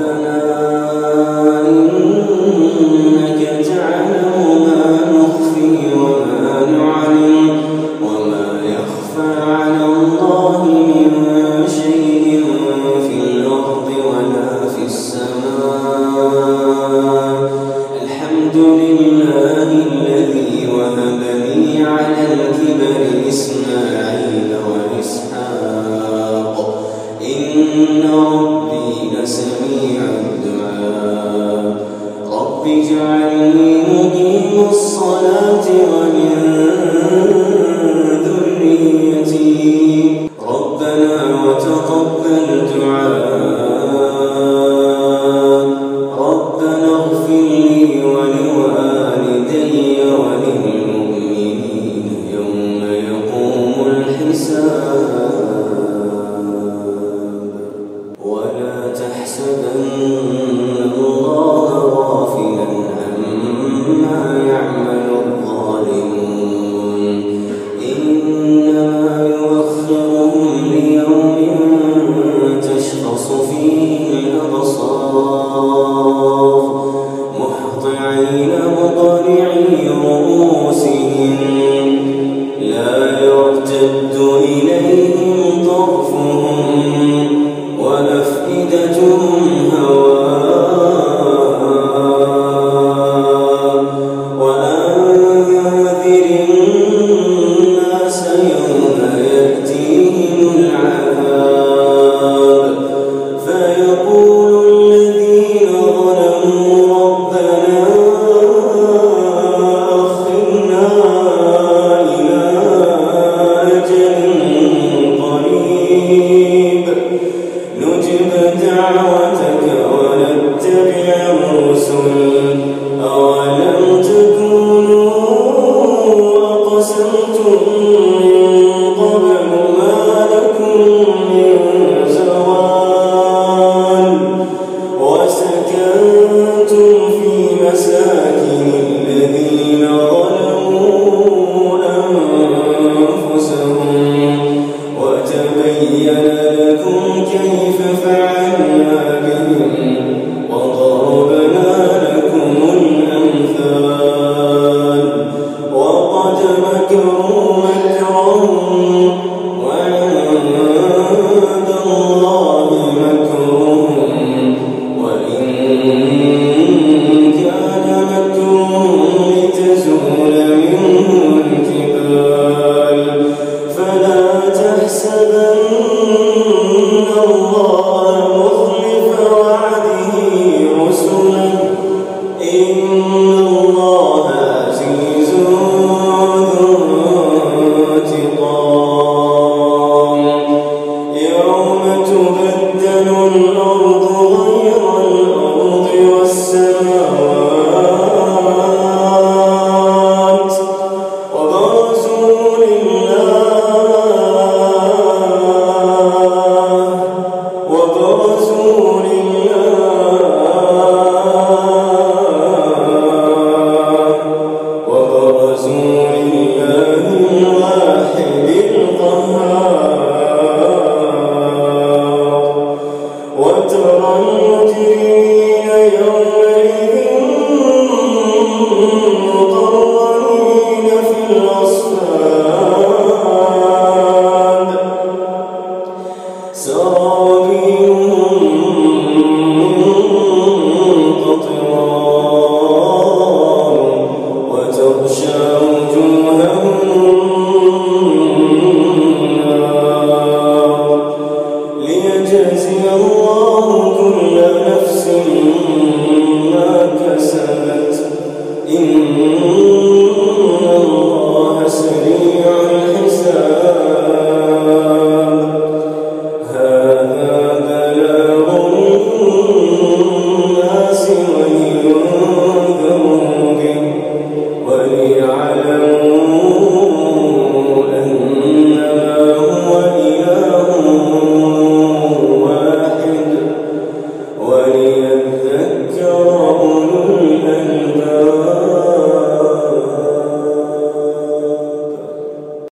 ربنا يأتيهم هوى أولم تكونوا أقسمتم يوم تبلى